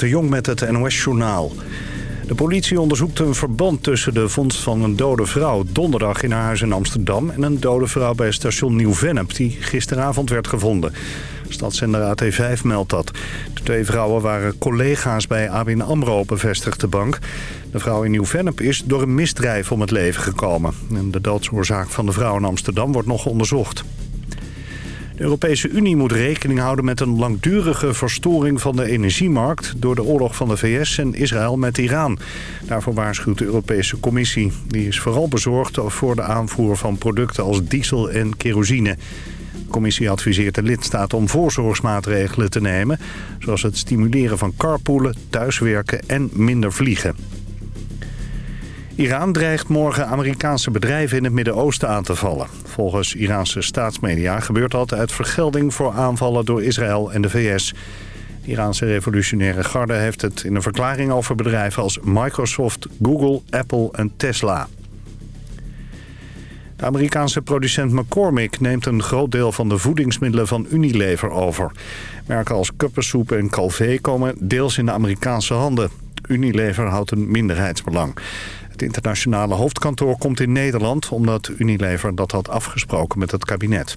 De Jong met het NOS-journaal. De politie onderzoekt een verband tussen de vondst van een dode vrouw... donderdag in haar huis in Amsterdam... en een dode vrouw bij station Nieuw-Vennep... die gisteravond werd gevonden. Stadszender AT5 meldt dat. De twee vrouwen waren collega's bij ABN AMRO, bevestigt de bank. De vrouw in Nieuw-Vennep is door een misdrijf om het leven gekomen. En de doodsoorzaak van de vrouw in Amsterdam wordt nog onderzocht. De Europese Unie moet rekening houden met een langdurige verstoring van de energiemarkt... door de oorlog van de VS en Israël met Iran. Daarvoor waarschuwt de Europese Commissie. Die is vooral bezorgd voor de aanvoer van producten als diesel en kerosine. De commissie adviseert de lidstaten om voorzorgsmaatregelen te nemen... zoals het stimuleren van carpoolen, thuiswerken en minder vliegen. Iran dreigt morgen Amerikaanse bedrijven in het Midden-Oosten aan te vallen. Volgens Iraanse staatsmedia gebeurt dat uit vergelding voor aanvallen door Israël en de VS. De Iraanse revolutionaire garde heeft het in een verklaring over bedrijven als Microsoft, Google, Apple en Tesla. De Amerikaanse producent McCormick neemt een groot deel van de voedingsmiddelen van Unilever over. Merken als kuppensoep en Calvé komen deels in de Amerikaanse handen. Unilever houdt een minderheidsbelang. Het internationale hoofdkantoor komt in Nederland... omdat Unilever dat had afgesproken met het kabinet.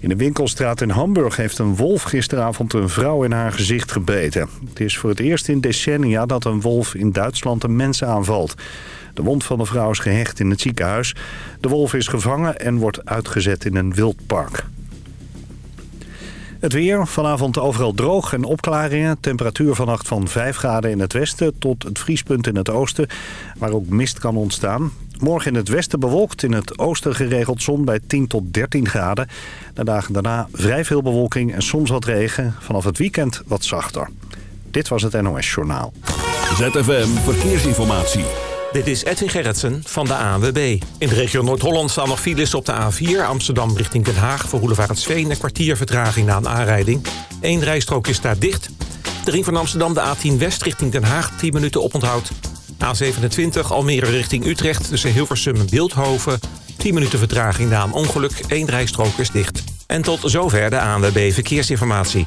In de winkelstraat in Hamburg heeft een wolf gisteravond een vrouw in haar gezicht gebeten. Het is voor het eerst in decennia dat een wolf in Duitsland een mens aanvalt. De wond van de vrouw is gehecht in het ziekenhuis. De wolf is gevangen en wordt uitgezet in een wildpark. Het weer, vanavond overal droog en opklaringen. Temperatuur vannacht van 5 graden in het westen tot het vriespunt in het oosten... waar ook mist kan ontstaan. Morgen in het westen bewolkt, in het oosten geregeld zon bij 10 tot 13 graden. De dagen daarna vrij veel bewolking en soms wat regen. Vanaf het weekend wat zachter. Dit was het NOS Journaal. ZFM Verkeersinformatie. Dit is Edwin Gerritsen van de ANWB. In de regio Noord-Holland staan nog files op de A4... Amsterdam richting Den Haag voor Sveen een kwartier vertraging na een aanrijding. Eén rijstrook is daar dicht. De ring van Amsterdam, de A10 West richting Den Haag... 10 minuten oponthoud. A27 Almere richting Utrecht tussen Hilversum en Beeldhoven... 10 minuten vertraging na een ongeluk. Eén rijstrook is dicht. En tot zover de ANWB Verkeersinformatie.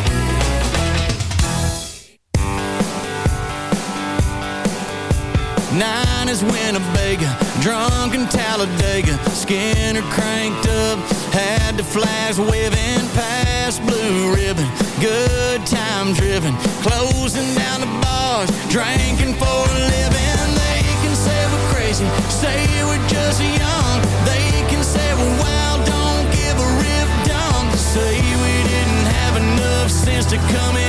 Nine is Winnebago, drunk in Talladega, Skynyrd cranked up, had the flags waving past Blue Ribbon, good time driven, closing down the bars, drinking for a living. They can say we're crazy, say we're just young. They can say we're wild, don't give a rip, dumb. Say we didn't have enough sense to coming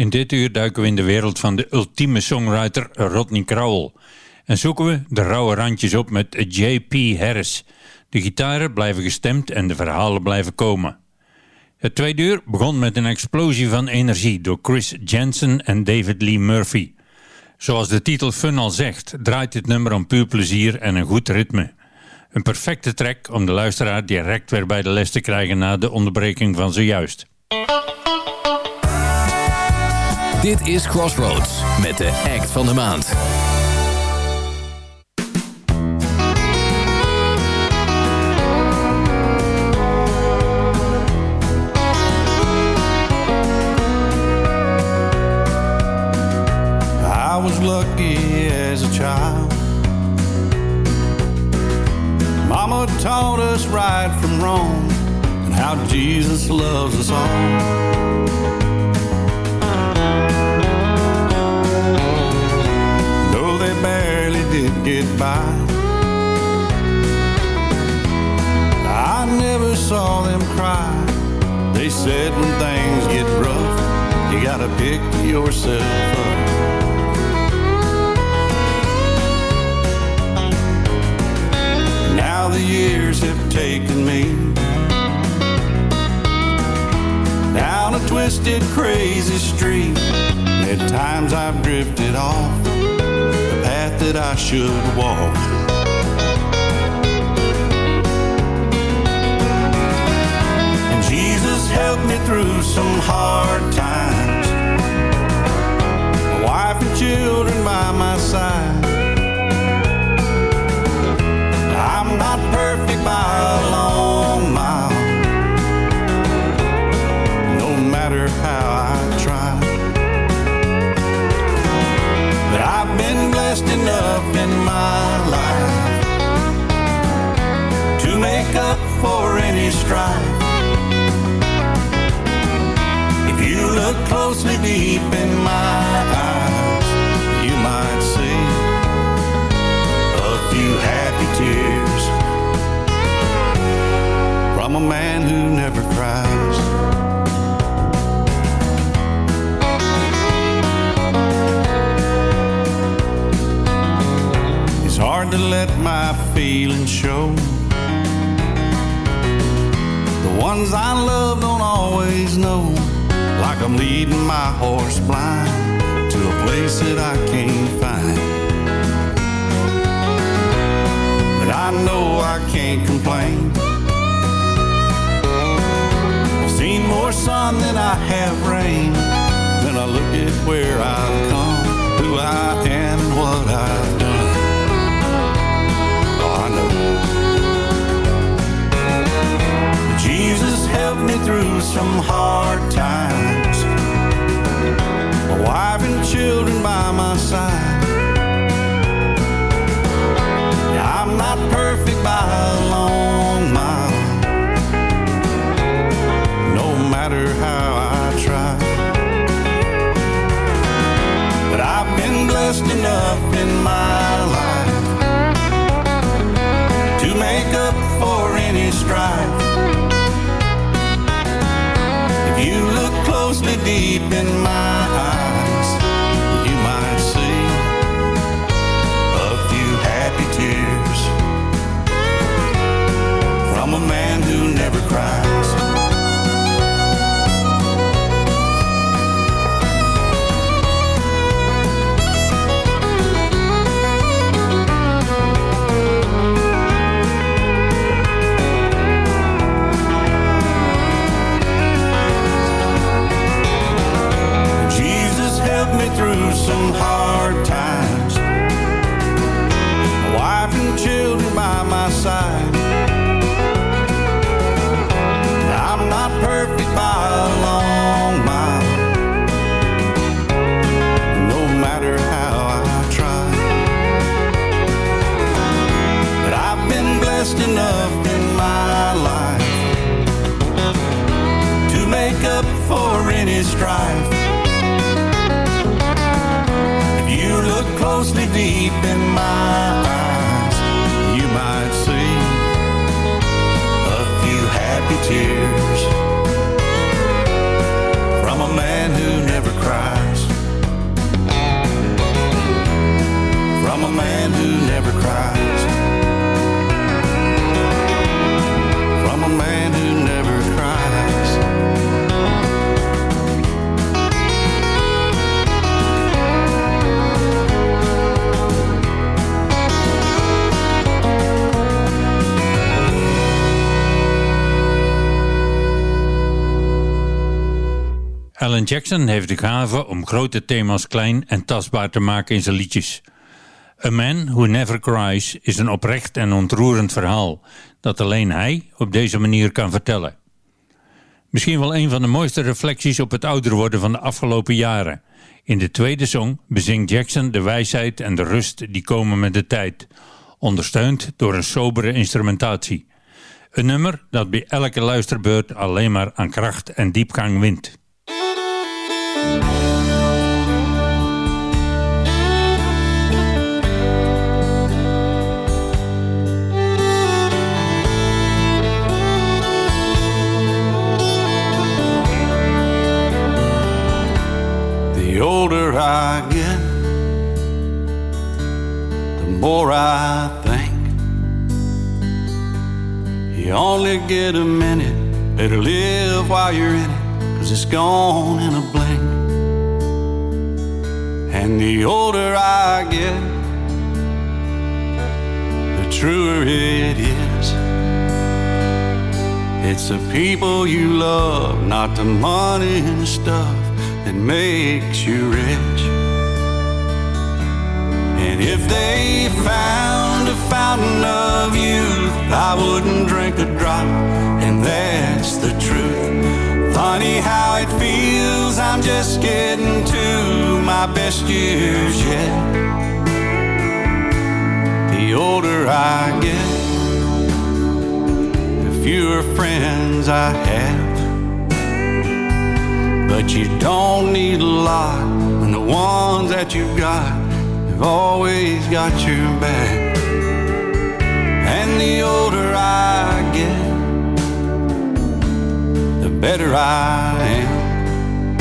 In dit uur duiken we in de wereld van de ultieme songwriter Rodney Crowell. En zoeken we de rauwe randjes op met J.P. Harris. De gitaren blijven gestemd en de verhalen blijven komen. Het tweede uur begon met een explosie van energie door Chris Jensen en David Lee Murphy. Zoals de titel Fun al zegt, draait dit nummer om puur plezier en een goed ritme. Een perfecte track om de luisteraar direct weer bij de les te krijgen na de onderbreking van zojuist. Dit is Crossroads met de act van de maand. I was lucky as a child. Mama taught us right from wrong and how Jesus loves us all. Did get by, I never saw them cry. They said when things get rough, you gotta pick yourself up. Now the years have taken me down a twisted, crazy street. At times I've drifted off path that I should walk. And Jesus helped me through some hard times. Strife. If you look closely deep in my Jackson heeft de gave om grote thema's klein en tastbaar te maken in zijn liedjes. A Man Who Never Cries is een oprecht en ontroerend verhaal dat alleen hij op deze manier kan vertellen. Misschien wel een van de mooiste reflecties op het ouder worden van de afgelopen jaren. In de tweede song bezingt Jackson de wijsheid en de rust die komen met de tijd, ondersteund door een sobere instrumentatie. Een nummer dat bij elke luisterbeurt alleen maar aan kracht en diepgang wint. The older I get, the more I think. You only get a minute, better live while you're in it, cause it's gone in a blink. And the older I get, the truer it is. It's the people you love, not the money and stuff that makes you rich. And if they found a fountain of youth, I wouldn't drink a drop, and that's the truth. Funny how it feels, I'm just getting to my best years yet. The older I get, the fewer friends I have. But you don't need a lot when the ones that you've got have always got your back. And the older I get, better I am.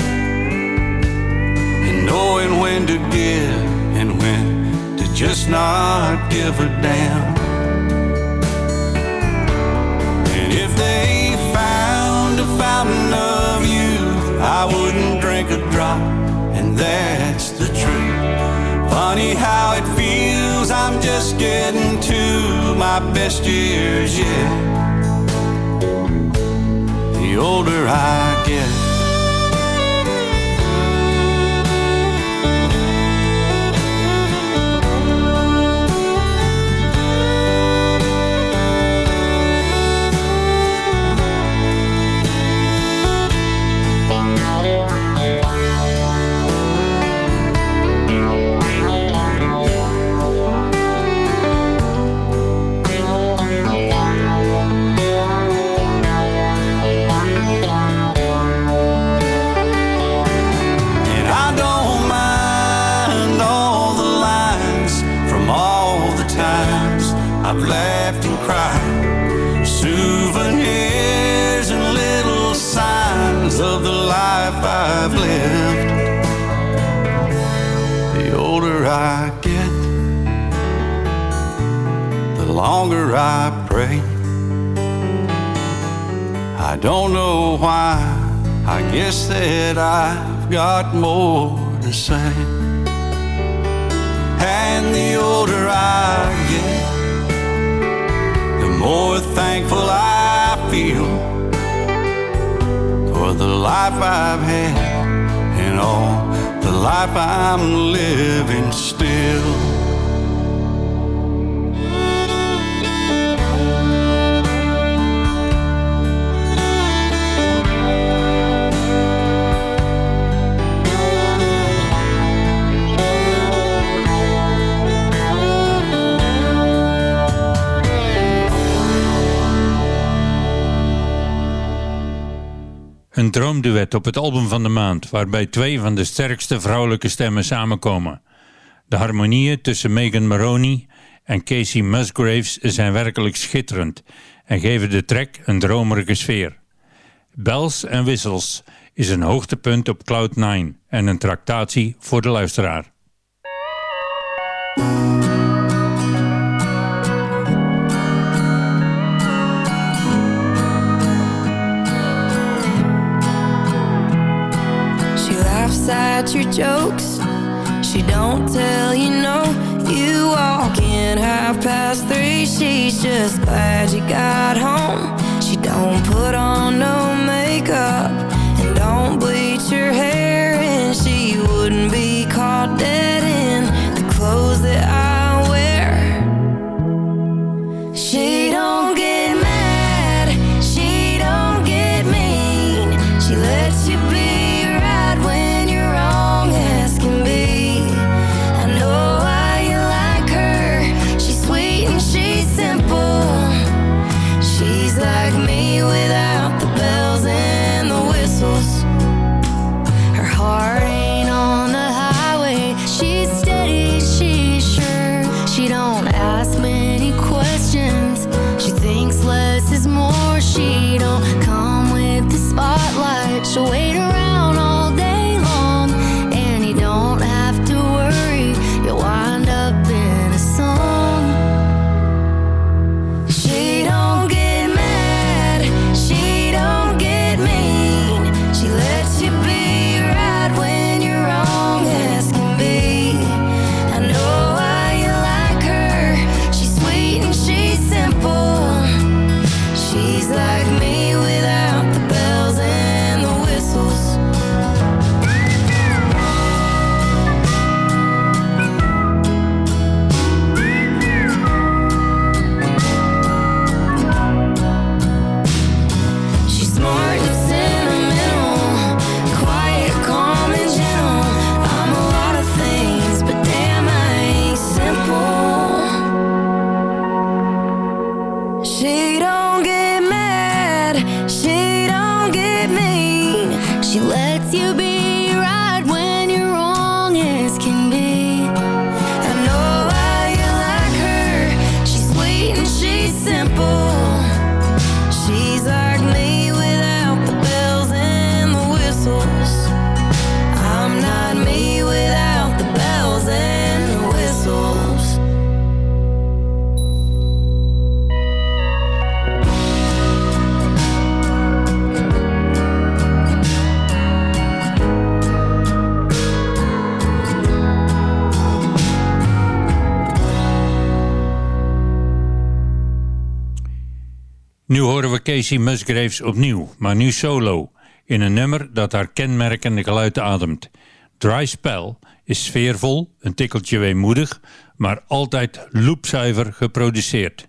And knowing when to give and when to just not give a damn. And if they found a fountain of youth, I wouldn't drink a drop, and that's the truth. Funny how it feels, I'm just getting to my best years yet. Older I get. Got more to say. And the older I get, the more thankful I feel for the life I've had and all the life I'm living droomduet op het album van de maand, waarbij twee van de sterkste vrouwelijke stemmen samenkomen. De harmonieën tussen Megan Maroney en Casey Musgraves zijn werkelijk schitterend en geven de track een dromerige sfeer. Bells en Whistles is een hoogtepunt op Cloud 9 en een tractatie voor de luisteraar. your jokes. She don't tell you no You walk in half past three She's just glad you got home. She don't put on no makeup And don't bleach your hair And she wouldn't be caught dead. wash away Musgraves opnieuw, maar nu solo, in een nummer dat haar kenmerkende geluid ademt. Dry Spell is sfeervol, een tikkeltje weemoedig, maar altijd loopzuiver geproduceerd.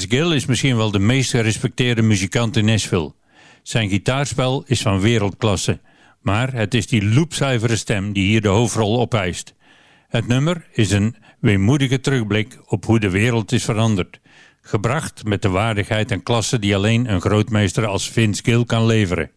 Vince Gill is misschien wel de meest gerespecteerde muzikant in Nashville. Zijn gitaarspel is van wereldklasse, maar het is die loopzuivere stem die hier de hoofdrol opeist. Het nummer is een weemoedige terugblik op hoe de wereld is veranderd, gebracht met de waardigheid en klasse die alleen een grootmeester als Vince Gill kan leveren.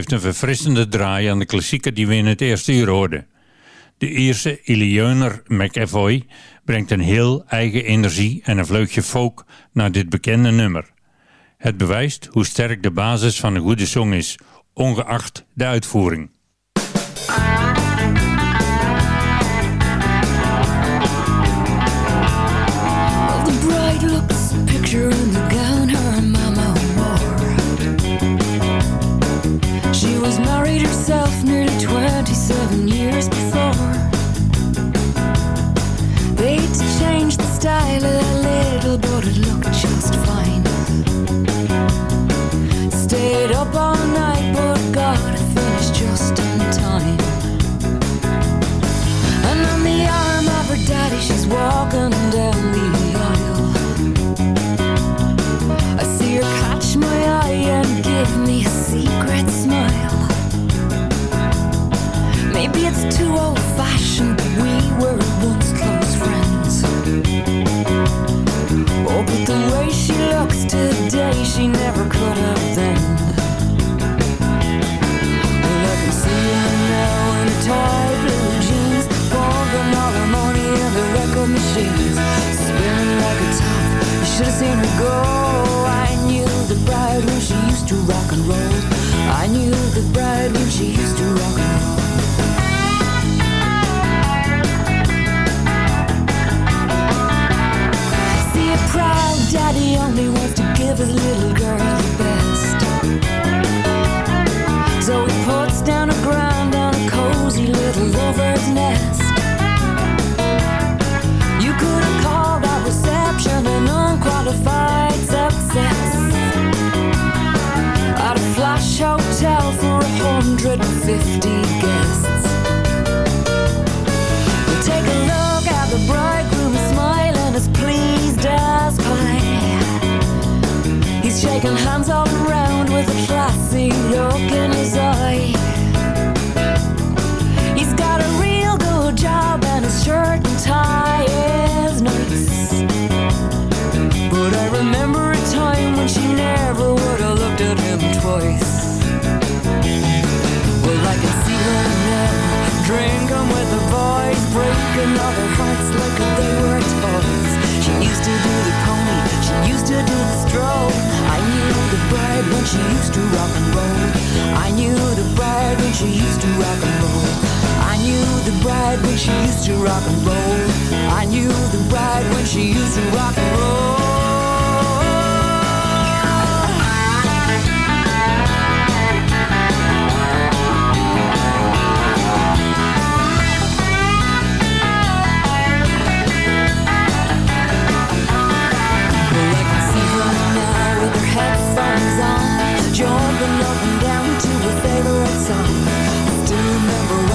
geeft een verfrissende draai aan de klassieker die we in het eerste uur hoorden. De Ierse Ilieuner McAvoy brengt een heel eigen energie en een vleugje folk naar dit bekende nummer. Het bewijst hoe sterk de basis van een goede song is, ongeacht de uitvoering. Should have seen her go. I knew the bride when she used to rock and roll. I knew the bride when she used to rock and roll. posh hotel for 150 guests. We take a look at the bridegroom smiling as pleased as pie. He's shaking hands all around with a classy look in his eye. He's got a real good job and his shirt and tie is nice. But I remember a time when she never would have looked at him twice. breaking all their hearts like they were toys. She used to do the pony, she used to do the stroll. I knew the bride when she used to rock and roll. I knew the bride when she used to rock and roll. I knew the bride when she used to rock and roll. I knew the bride when she used to rock and roll.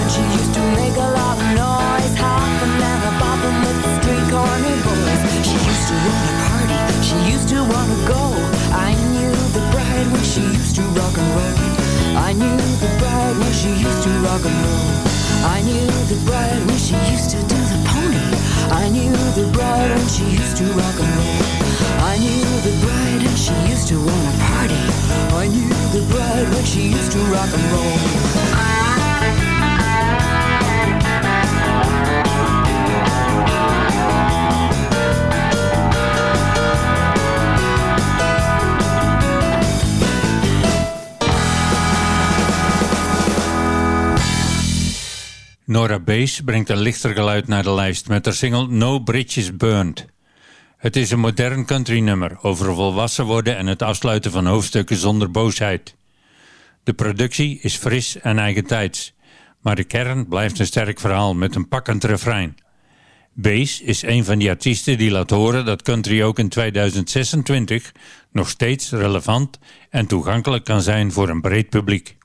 She used to make a lot of noise Hop and left a bop the street corner boys She used to look at party, she used to wanna go I knew the bride when she used to rock and roll. I knew the bride when she used to rock and roll. I knew the bride when she used to do the pony. I knew the bride when she used to rock and roll. I knew the bride and she used to wanna party. I knew the bride when she used to rock and roll. Nora Base brengt een lichter geluid naar de lijst met haar single No Bridges Burned. Het is een modern country nummer over volwassen worden en het afsluiten van hoofdstukken zonder boosheid. De productie is fris en eigentijds, maar de kern blijft een sterk verhaal met een pakkend refrein. Base is een van die artiesten die laat horen dat country ook in 2026 nog steeds relevant en toegankelijk kan zijn voor een breed publiek.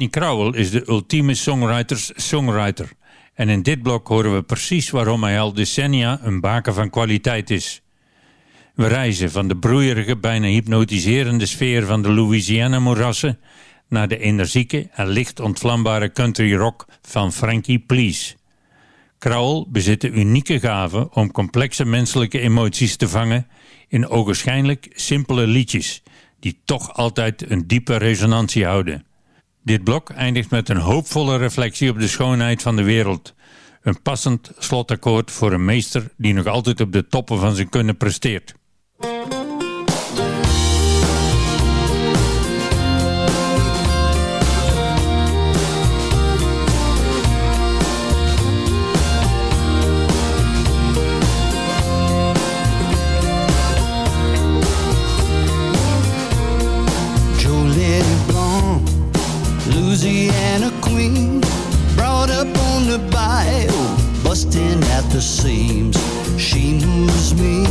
Rodney Crowell is de ultieme songwriters-songwriter. En in dit blok horen we precies waarom hij al decennia een baken van kwaliteit is. We reizen van de broeierige, bijna hypnotiserende sfeer van de Louisiana-moerassen naar de energieke en licht ontvlambare country rock van Frankie Please. Crowell bezit de unieke gave om complexe menselijke emoties te vangen in ogenschijnlijk simpele liedjes die toch altijd een diepe resonantie houden. Dit blok eindigt met een hoopvolle reflectie op de schoonheid van de wereld. Een passend slotakkoord voor een meester die nog altijd op de toppen van zijn kunnen presteert. The seams. She moves me,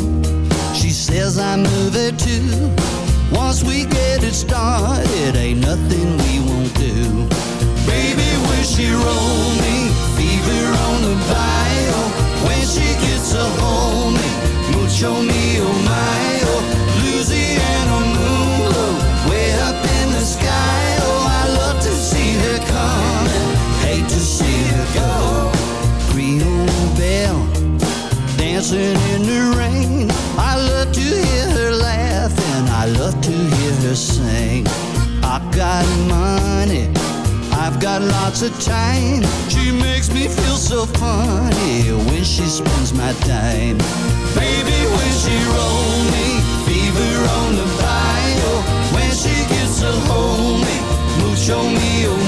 she says I move her too. Once we get it started, ain't nothing we won't do. Baby, when she roll me, fever on the bayou. When she gets a hold me, mucho me, oh my, dancing in the rain. I love to hear her laugh and I love to hear her sing. I've got money, I've got lots of time. She makes me feel so funny when she spends my time. Baby, when she roll me, fever on the bayou. When she gets a hold me, mucho me, oh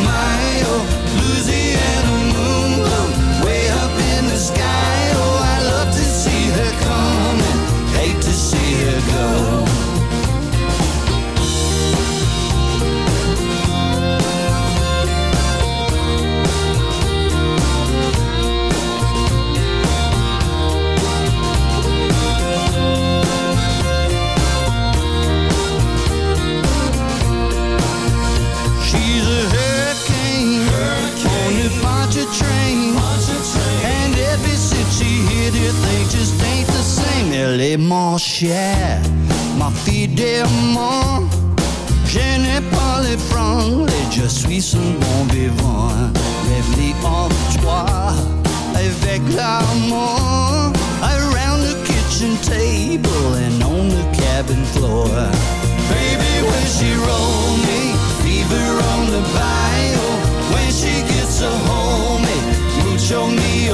see. She's a hurricane, on the Poncha train. And ever since she hit it, things just ain't the same. Elle est mon cher, ma fidèlement. Je n'ai pas le franc, je suis son bon vivant. Rêve en toi, avec l'amour. Around the kitchen table and on the cabin floor. Baby, when she roll me, fever on the bayou. When she gets a hold me, mucho me,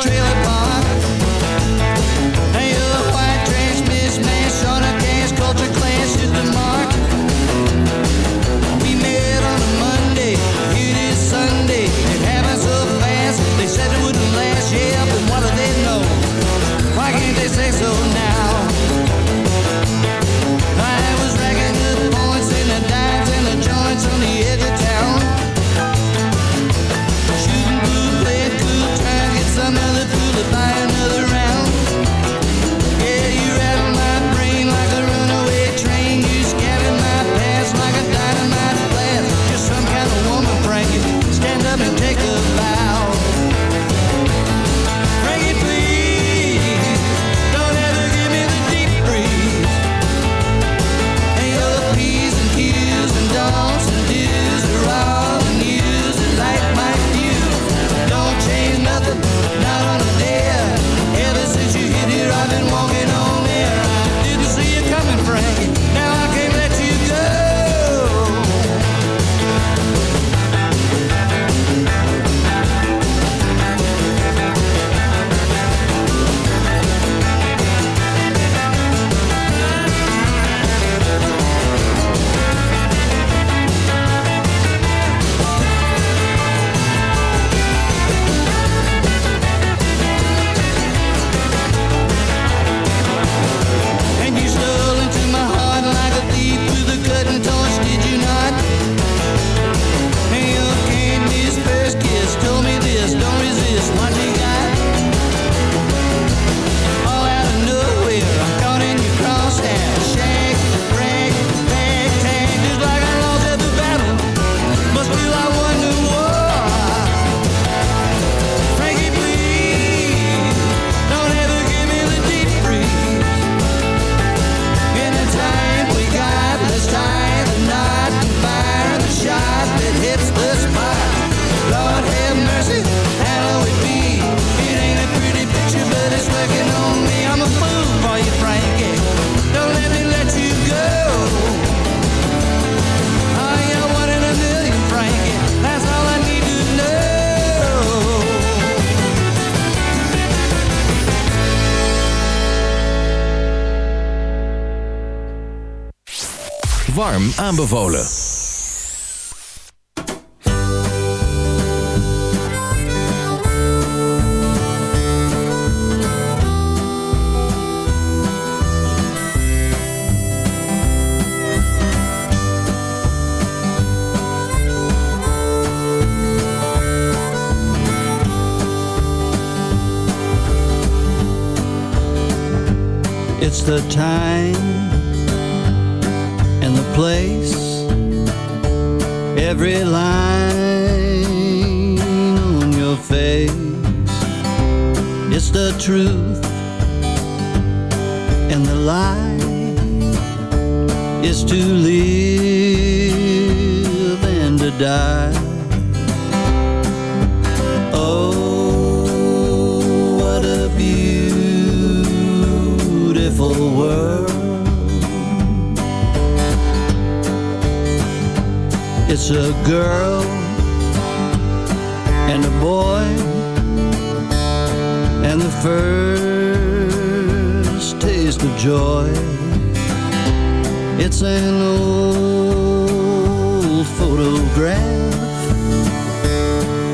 trailer Warm aanbevolen. It's the time Every line on your face. It's the truth and the lie. Is to live a girl and a boy, and the first taste of joy. It's an old photograph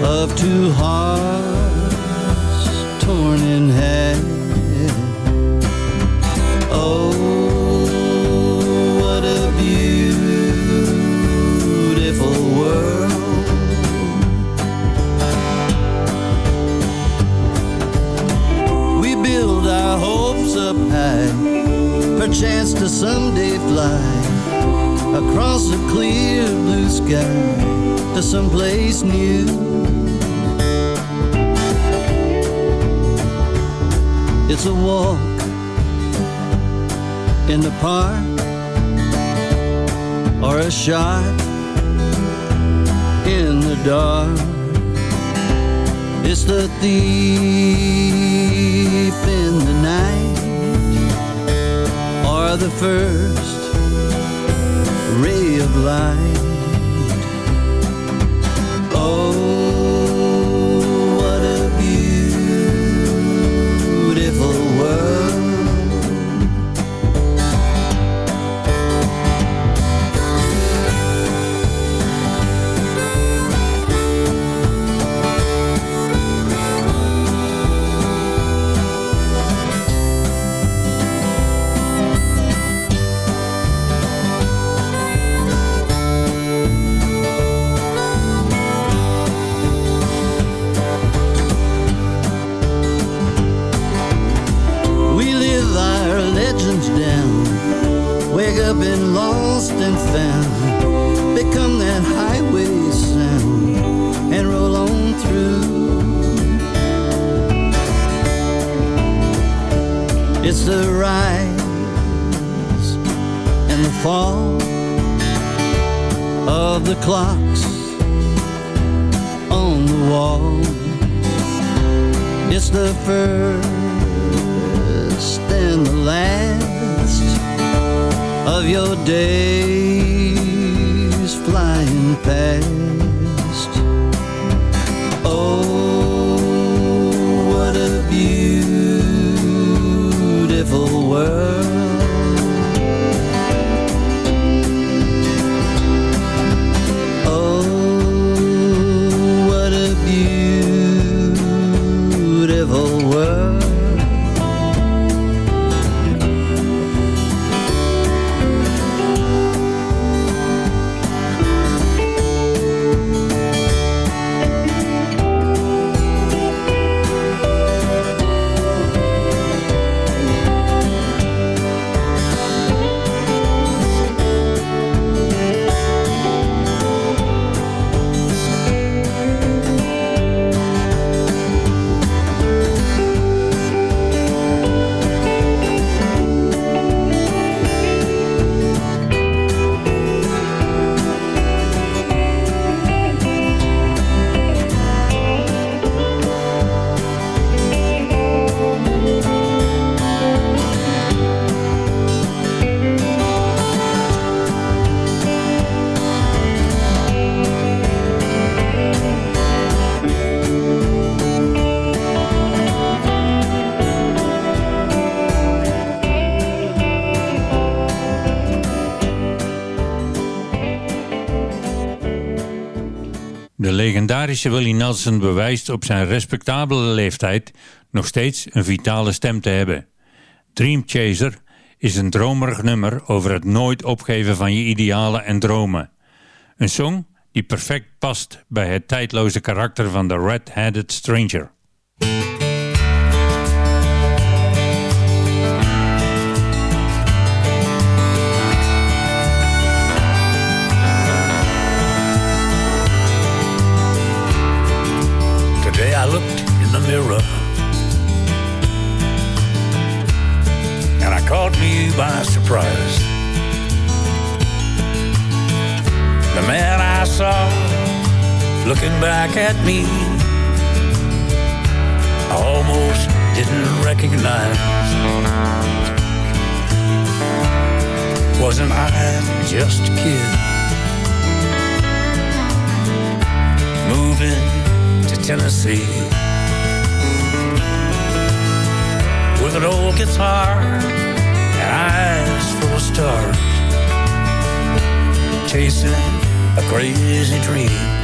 of two hearts perchance to someday fly across a clear blue sky to someplace new. It's a walk in the park or a shot in the dark. It's the thief the first ray of light. First and the last of your days legendarische Willie Nelson bewijst op zijn respectabele leeftijd nog steeds een vitale stem te hebben. Dream Chaser is een dromerig nummer over het nooit opgeven van je idealen en dromen. Een song die perfect past bij het tijdloze karakter van de Red-Headed Stranger. At me, I almost didn't recognize. Wasn't I just a kid? Moving to Tennessee with an old guitar and eyes full of stars, chasing a crazy dream.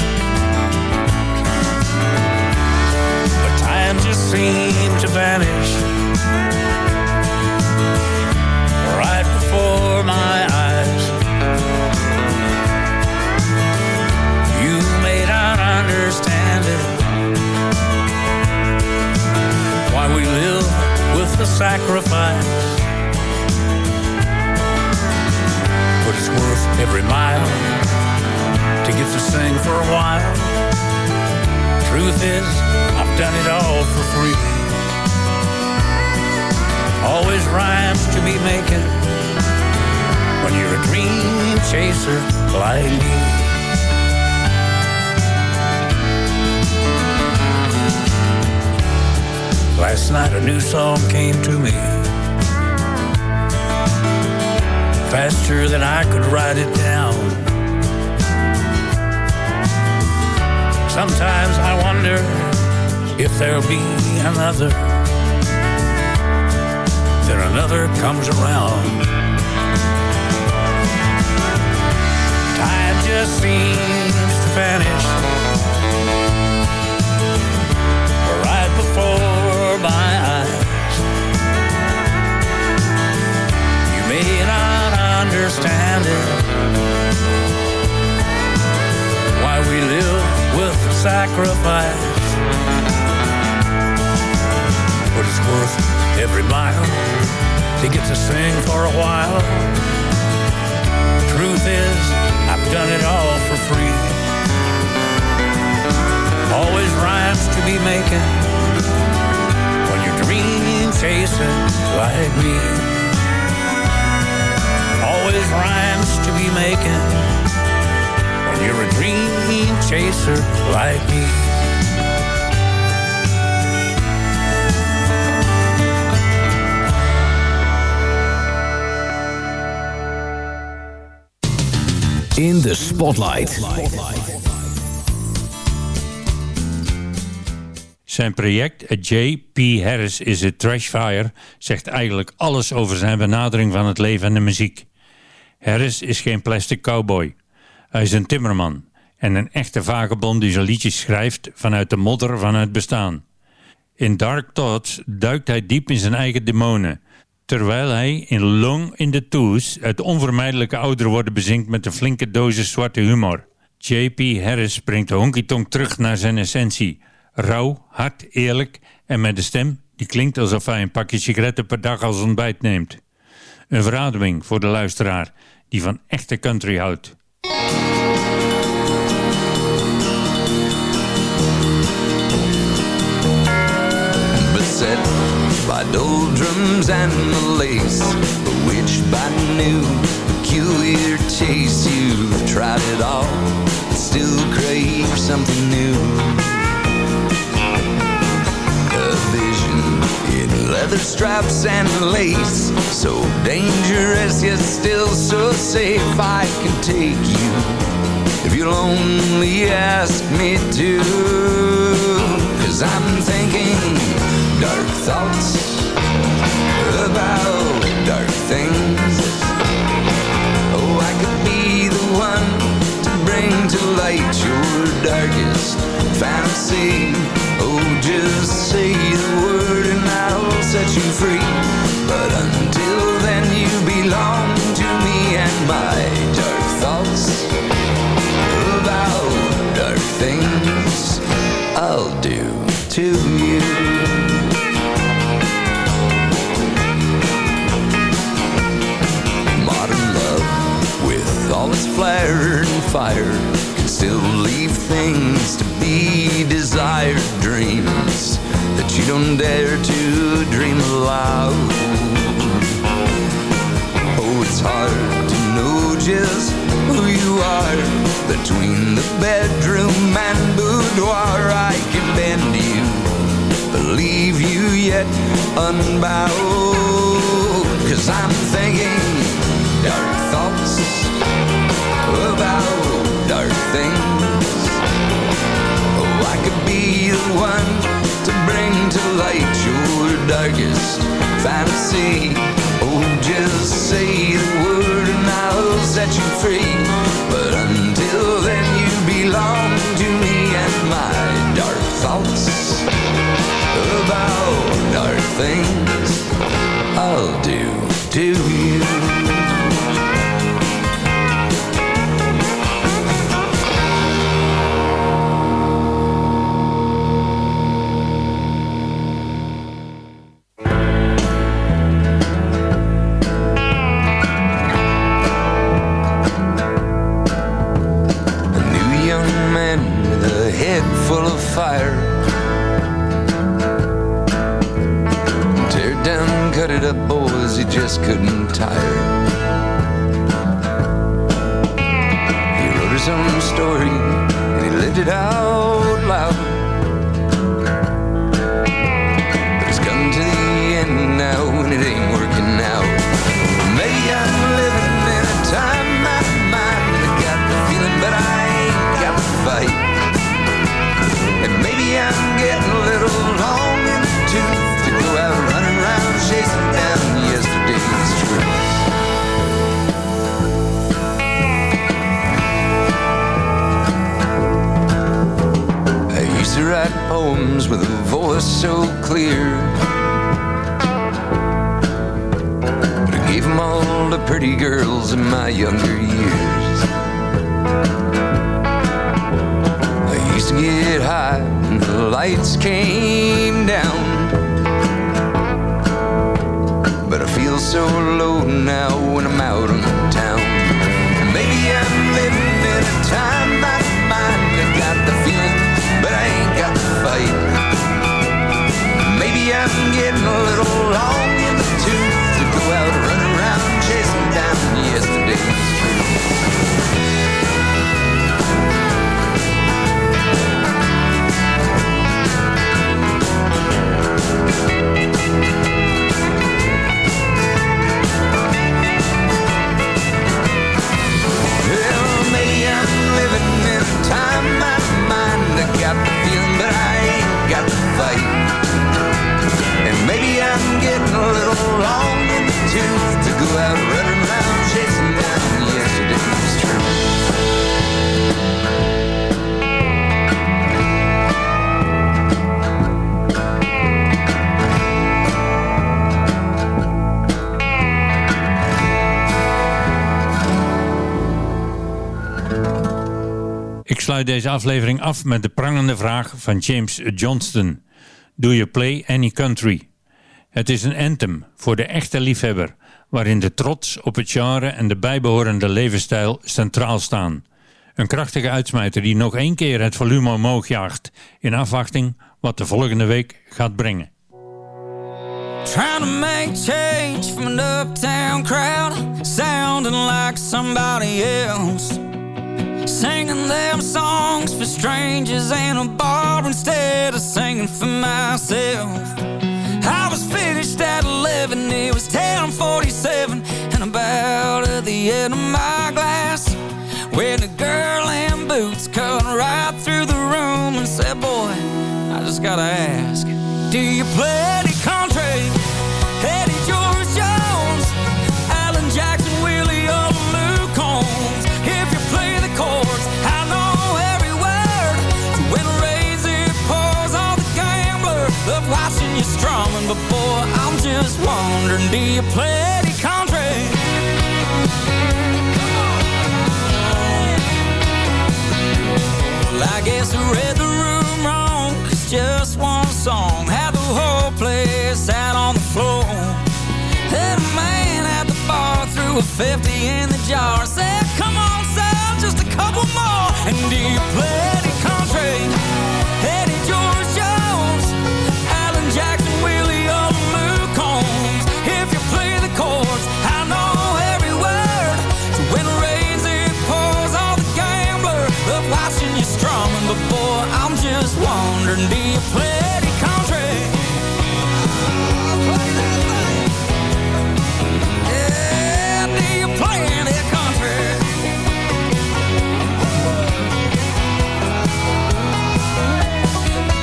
Time just seemed to vanish right before my eyes. You may not understand it. Why we live with the sacrifice. But it's worth every mile to get to sing for a while. Truth is, done it all for free. Always rhymes to be making when you're a dream chaser like me. Last night a new song came to me. Faster than I could write it down. Sometimes I wonder if there'll be another. Then another comes around. Time just seems to vanish right before my eyes. You may not understand it. Why we live with sacrifice. Worth every mile to get to sing for a while. Truth is, I've done it all for free. Always rhymes to be making when you're dream chasing like me. Always rhymes to be making when you're a dream chaser like me. In the Spotlight. Zijn project A J.P. Harris is a Trashfire zegt eigenlijk alles over zijn benadering van het leven en de muziek. Harris is geen plastic cowboy. Hij is een timmerman en een echte vagebond die zijn liedjes schrijft vanuit de modder van het bestaan. In Dark Thoughts duikt hij diep in zijn eigen demonen, terwijl hij in Long in the Tooth het onvermijdelijke ouder worden bezinkt met een flinke dosis zwarte humor. J.P. Harris brengt de honky-tonk terug naar zijn essentie. Rauw, hard, eerlijk en met een stem die klinkt alsof hij een pakje sigaretten per dag als ontbijt neemt. Een verademing voor de luisteraar die van echte country houdt. By doldrums and the lace, bewitched by new peculiar taste. You've tried it all, but still crave something new. A vision in leather straps and lace, so dangerous yet still so safe. I can take you if you'll only ask me to. Cause I'm thinking dark thoughts about dark things. Oh, I could be the one to bring to light your darkest fantasy. Oh, just say the word and I'll set you free. But until then, you belong to me and my dark thoughts about dark things I'll do to you. Flair and fire, can still leave things to be desired. Dreams that you don't dare to dream aloud. Oh, it's hard to know just who you are between the bedroom and boudoir. I can bend you, believe you yet unbowed. Cause I'm thinking dark could be the one to bring to light your darkest fantasy. Oh, just say the word and I'll set you free. But until then, you belong to me and my dark thoughts about dark things I'll do to you. Low now when I'm out on the town. Maybe I'm living in a time my mind I got the feeling, but I ain't got the fight. And maybe I'm getting a little long in the tooth to go out running around chasing sluit deze aflevering af met de prangende vraag van James Johnston. Do you play any country? Het is een anthem voor de echte liefhebber, waarin de trots op het genre en de bijbehorende levensstijl centraal staan. Een krachtige uitsmijter die nog één keer het volume omhoog jaagt, in afwachting wat de volgende week gaat brengen. Trying to make change from uptown crowd Sounding like somebody Singing them songs for strangers in a bar Instead of singing for myself. I was finished at 11, it was 10.47 And about at the end of my glass When a girl in boots cut right through the room And said, boy, I just gotta ask Do you play just wondering, do you play any country? Well, I guess I read the room wrong, cause just one song had the whole place out on the floor. And a man at the bar threw a 50 in the jar and said, come on, son, just a couple more. And do you play any country? Eddie George do you play any country? Yeah, country?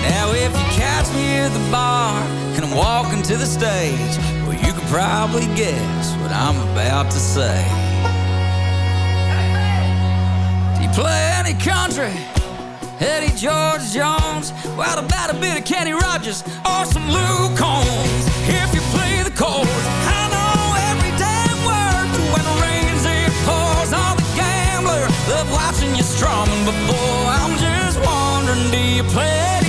Now if you catch me at the bar and I'm walking to the stage, well you can probably guess what I'm about to say. Do you play any country? Eddie George Jones? Well, about a bit of Kenny Rogers or some Luke Combs. If you play the chords, I know every damn word. When it rains, it pours. All the gambler love watching you strumming, but boy, I'm just wondering, do you play